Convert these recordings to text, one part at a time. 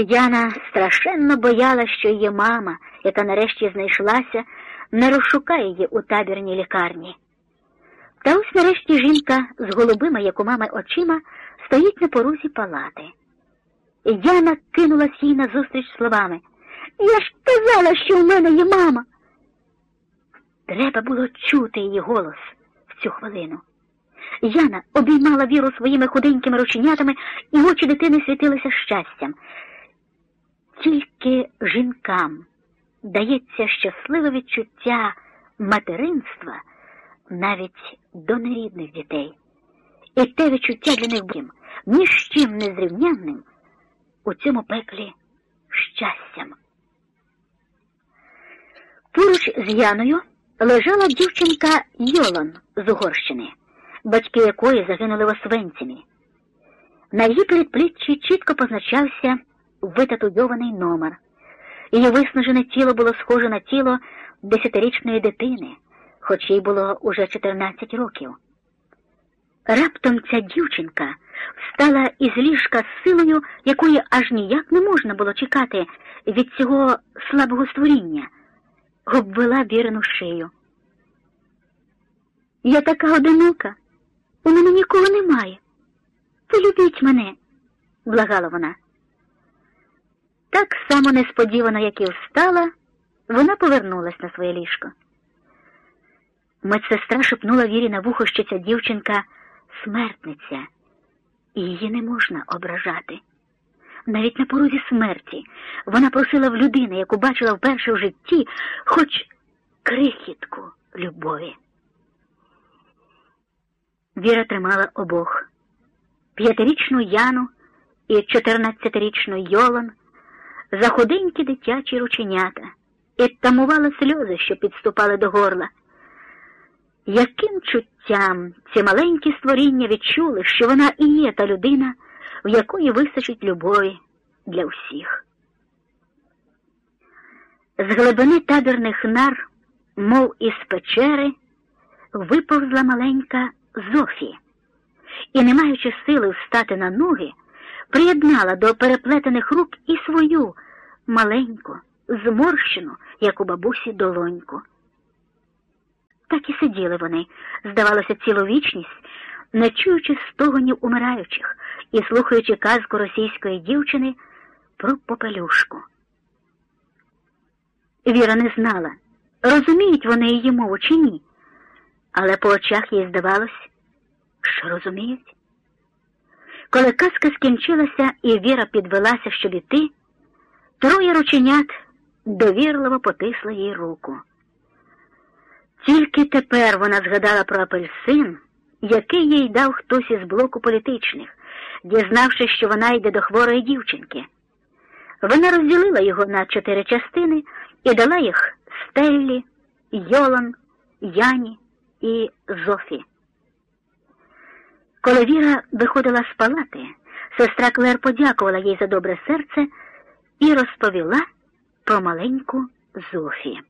Яна страшенно бояла, що її мама, яка нарешті знайшлася, не розшукає її у табірній лікарні. Та ось нарешті жінка з голубими, як у мами, очима стоїть на порозі палати. Яна кинулась їй назустріч словами Я ж казала, що в мене є мама. Треба було чути її голос в цю хвилину. Яна обіймала віру своїми худенькими рученятами, і очі дитини світилися щастям. Тільки жінкам дається щасливе відчуття материнства навіть до нерідних дітей. І те відчуття для них бім, ні з чим не зрівнянним у цьому пеклі щастям. Поруч з Яною лежала дівчинка Йолан з Угорщини, батьки якої загинули в Освенцімі. На її передпліччі чітко позначався витатуйований номер. Її виснажене тіло було схоже на тіло десятирічної дитини, хоч їй було уже 14 років. Раптом ця дівчинка встала із ліжка з силою, якої аж ніяк не можна було чекати від цього слабого створіння, обвела вірену шию. Я така одинока, у мене нікого немає. Полюбіть мене, благала вона. Так само несподівано, як і встала, вона повернулась на своє ліжко. Медсестра шепнула Вірі на вухо, що ця дівчинка смертниця, і її не можна ображати. Навіть на порозі смерті вона просила в людини, яку бачила вперше в житті, хоч крихітку любові. Віра тримала обох п'ятирічну Яну і чотирнадцятирічну Йолан за худенькі дитячі рученята і тамувала сльози, що підступали до горла. Яким чуттям ці маленькі створіння відчули, що вона і є та людина, в якої вистачить любові для всіх? З глибини табірних нар, мов із печери, виповзла маленька Зофі і, не маючи сили встати на ноги, приєднала до переплетених рук і свою маленьку, зморщену, як у бабусі, долоньку. Так і сиділи вони, здавалося, цілу вічність, не чуючи стогонів умираючих і слухаючи казку російської дівчини про попелюшку. Віра не знала, розуміють вони її мову чи ні, але по очах їй здавалось, що розуміють. Коли казка скінчилася і Віра підвелася, щоб іти, троє рученят довірливо потисли їй руку. Тільки тепер вона згадала про апельсин, який їй дав хтось із блоку політичних, дізнавшись, що вона йде до хворої дівчинки. Вона розділила його на чотири частини і дала їх Стеллі, Йолан, Яні і Зофі. Коли Віра виходила з палати, сестра Клер подякувала їй за добре серце і розповіла про маленьку Зофі.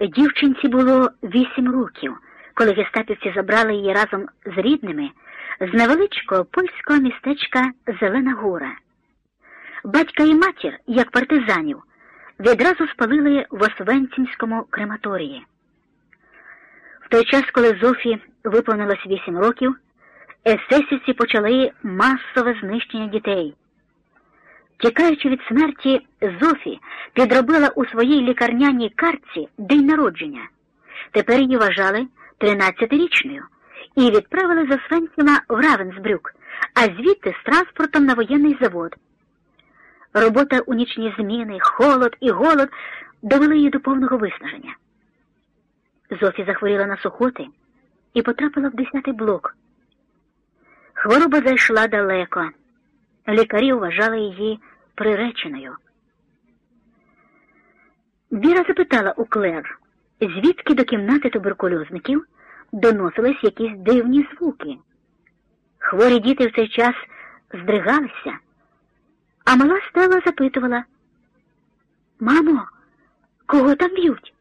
Дівчинці було вісім років, коли гестапівці забрали її разом з рідними з невеличкого польського містечка Зелена Гора. Батька і матір, як партизанів, відразу спалили в Освенцімському крематорії. В той час, коли Зофі виповнилось вісім років, есесівці почали масове знищення дітей. Тікаючи від смерті, Зофі підробила у своїй лікарняній картці день народження. Тепер її вважали тринадцятирічною і відправили за Свенціма в Равенсбрюк, а звідти з транспортом на воєнний завод. Робота у нічні зміни, холод і голод довели її до повного виснаження. Зофі захворіла на сухоти і потрапила в десятий блок. Хвороба зайшла далеко. Лікарі вважали її приреченою. Віра запитала у Клер, звідки до кімнати туберкульозників доносились якісь дивні звуки. Хворі діти в цей час здригалися, а мала стала запитувала Мамо, кого там б'ють?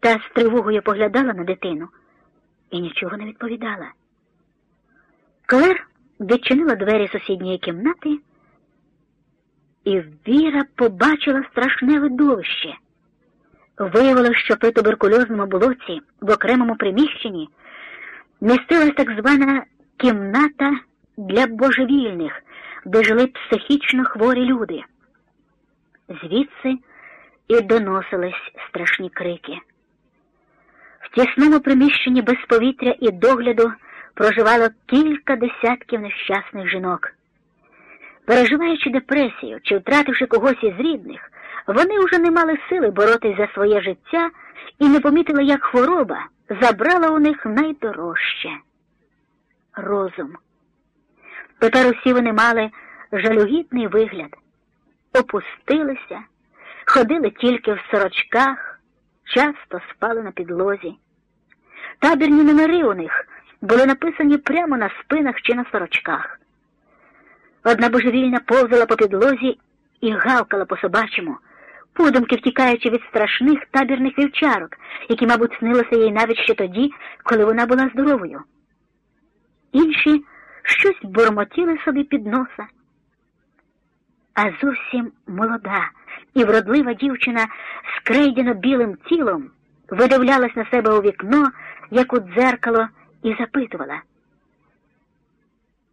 Та з тривогою поглядала на дитину і нічого не відповідала. Клер відчинила двері сусідньої кімнати, і Віра побачила страшне видовище. Виявилося, що при туберкульозному болоті в окремому приміщенні містилась так звана кімната для божевільних, де жили психічно хворі люди. Звідси і доносились страшні крики. В тісному приміщенні без повітря і догляду проживало кілька десятків нещасних жінок. Переживаючи депресію чи втративши когось із рідних, вони вже не мали сили боротись за своє життя і не помітили, як хвороба забрала у них найдорожче розум. Тепер усі вони мали жалюгідний вигляд, опустилися, ходили тільки в сорочках, часто спали на підлозі. Табірні номери у них були написані прямо на спинах чи на сорочках. Одна божевільна повзала по підлозі і гавкала по собачому, подумки втікаючи від страшних табірних вівчарок, які, мабуть, снилося їй навіть ще тоді, коли вона була здоровою. Інші щось бурмотіли собі під носа. А зовсім молода і вродлива дівчина з крейдяно білим тілом видивлялась на себе у вікно, як у дзеркало, і запитувала.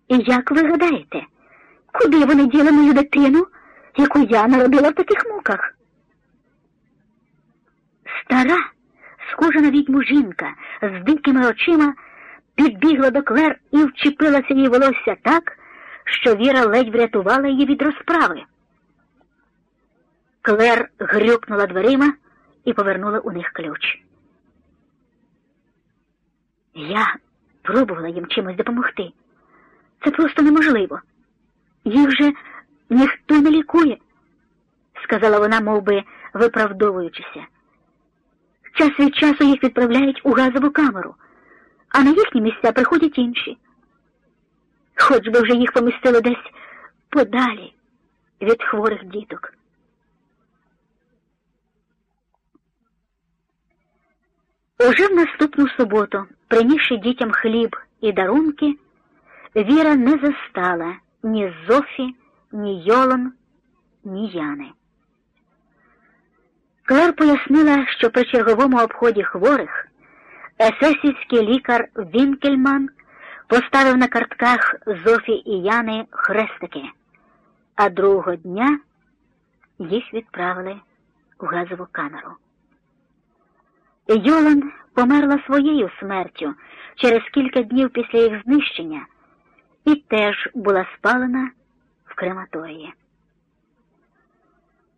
І як ви гадаєте, куди вони діли мою дитину, яку я народила в таких муках? Стара, схожа на відьму жінка з дикими очима, підбігла до Клер і вчепилася їй волосся так, що Віра ледь врятувала її від розправи. Клер грюкнула дверима і повернула у них ключ. Я пробувала їм чимось допомогти. Це просто неможливо. Їх же ніхто не лікує, сказала вона, мов би, виправдовуючися. Час від часу їх відправляють у газову камеру, а на їхні місця приходять інші. Хоч би вже їх помістили десь подалі від хворих діток. Уже в наступну суботу, принісши дітям хліб і дарунки, Віра не застала ні Зофі, ні Йолон, ні Яни. Клер пояснила, що при черговому обході хворих есесівський лікар Вінкельман поставив на картках Зофі і Яни хрестики, а другого дня їх відправили у газову камеру. Йолан померла своєю смертю через кілька днів після їх знищення і теж була спалена в крематорії.